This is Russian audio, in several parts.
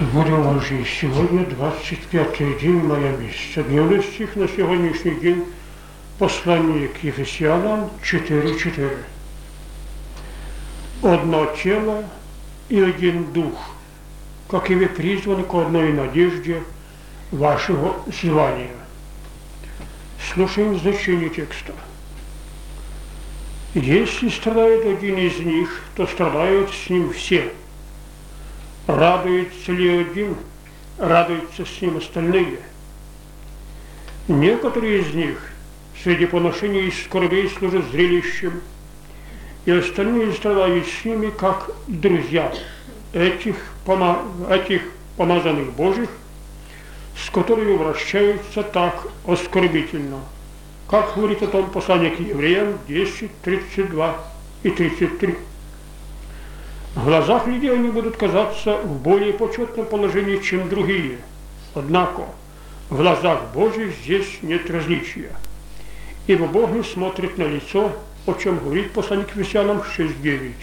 Будемо Божий, сьогодні 25 день мая місяця. Дневний стих на сьогоднішній день послання к Ефесянам 4.4. Одно тело и один дух, как и вы призваны к одной надежде вашего звания. Слушаем значение текста. Если страдает один из них, то страдают с ним все – Радуется ли один, радуются с ним остальные. Некоторые из них среди поношений и скорбей служат зрелищем, и остальные страдают с ними, как друзья этих, пома этих помазанных Божьих, с которыми вращаются так оскорбительно. Как говорит о том послание к евреям 10, 32 и 33. В глазах людей они будут казаться в более почетном положении, чем другие. Однако в глазах Божьих здесь нет различия. Ибо Бог не смотрит на лицо, о чем говорит посланник Христианам 6.9.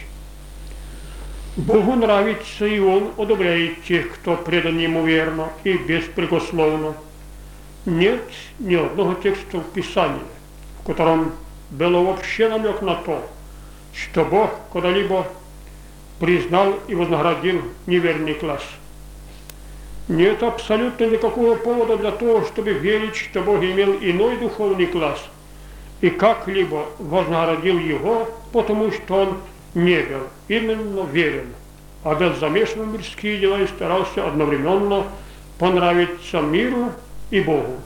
Богу нравится, и Он одобряет тех, кто предан Ему верно и беспрекословно. Нет ни одного текста в Писании, в котором было вообще намек на то, что Бог когда-либо признал и вознаградил неверный класс. Нет абсолютно никакого повода для того, чтобы верить, что Бог имел иной духовный класс и как-либо вознаградил его, потому что он не был именно верен, а был замешан в мирские дела и старался одновременно понравиться миру и Богу.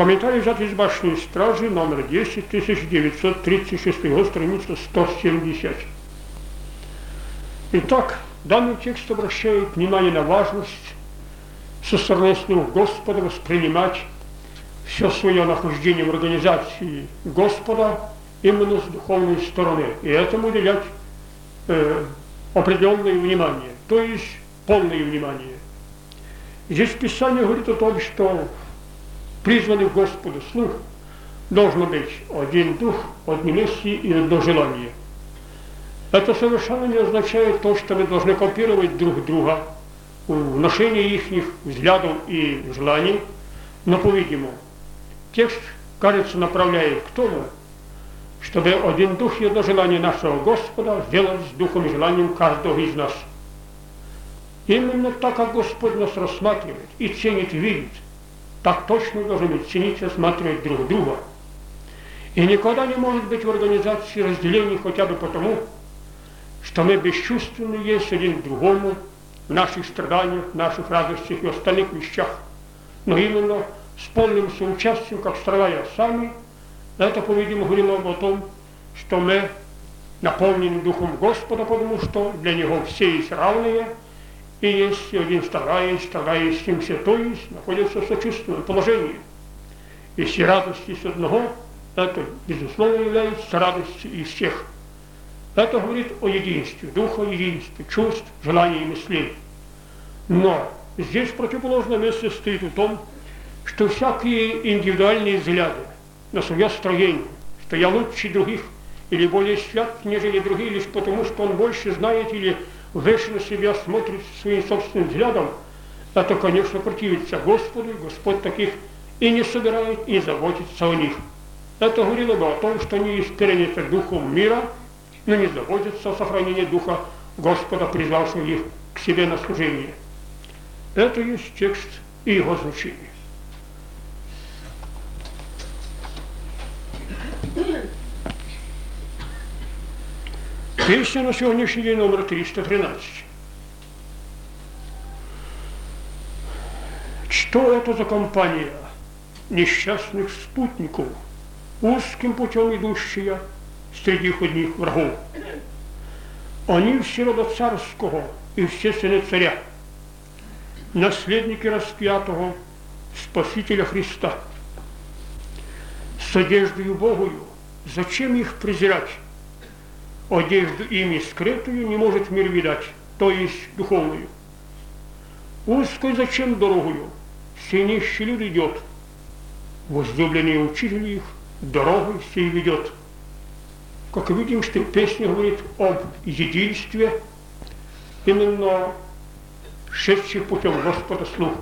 Комментарий взят из башни стражи, номер 10, 1936 год, страница 170. Итак, данный текст обращает внимание на важность со стороны слуг Господа воспринимать все свое нахождение в организации Господа именно с духовной стороны. И этому уделять э, определенное внимание, то есть полное внимание. Здесь Писание говорит о том, что призванных Господу слух должно быть один дух, одни мысли и одно желание. Это совершенно не означает то, что мы должны копировать друг друга в ношении их взглядов и желаний, но, по-видимому, текст, кажется, направляет к тому, чтобы один дух и одно желание нашего Господа сделать с духом и желанием каждого из нас. Именно так, как Господь нас рассматривает и ценит видит – так точно должны и осматривать друг друга. И никогда не может быть в организации разделений хотя бы потому, что мы бесчувственны есть один к другому в наших страданиях, в наших радостях и остальных вещах. Но именно с полным соучастием, как страдая сами, это, по-видимому, говорило о том, что мы наполнены Духом Господа, потому что для Него все есть равные – и если один стараясь, стараясь ним все, то есть находится в сочувственном положении. Если радость есть одного, это, безусловно, является радостью из всех. Это говорит о единстве, духа, единстве, чувств, желаний и мыслей. Но здесь противоположное место стоит в том, что всякие индивидуальные взгляды на свое строение, что я лучше других или более свят, нежели другие, лишь потому, что он больше знает или выше на себя смотрит своим собственным взглядом, это, конечно, противится Господу, и Господь таких и не собирает, и заботится о них. Это говорило бы о том, что они переняты духом мира, но не заботятся о сохранении духа Господа, призвавшего их к себе на служение. Это есть текст и его значение. Песня на сегодняшний день номер 313. Что это за компания несчастных спутников, узким путем идущая среди одних врагов? Они все рода царского и все сыны царя, наследники распятого Спасителя Христа. С одеждою Богою зачем их презирать? Одежду ими скрытую не может мир видать, то есть духовную. Узкой зачем дорогую? Все нищий люд идет. Возлюбленный учитель их дорогой сей ведет. Как видим, что песня говорит об единстве, именно шедших путем Господа слух.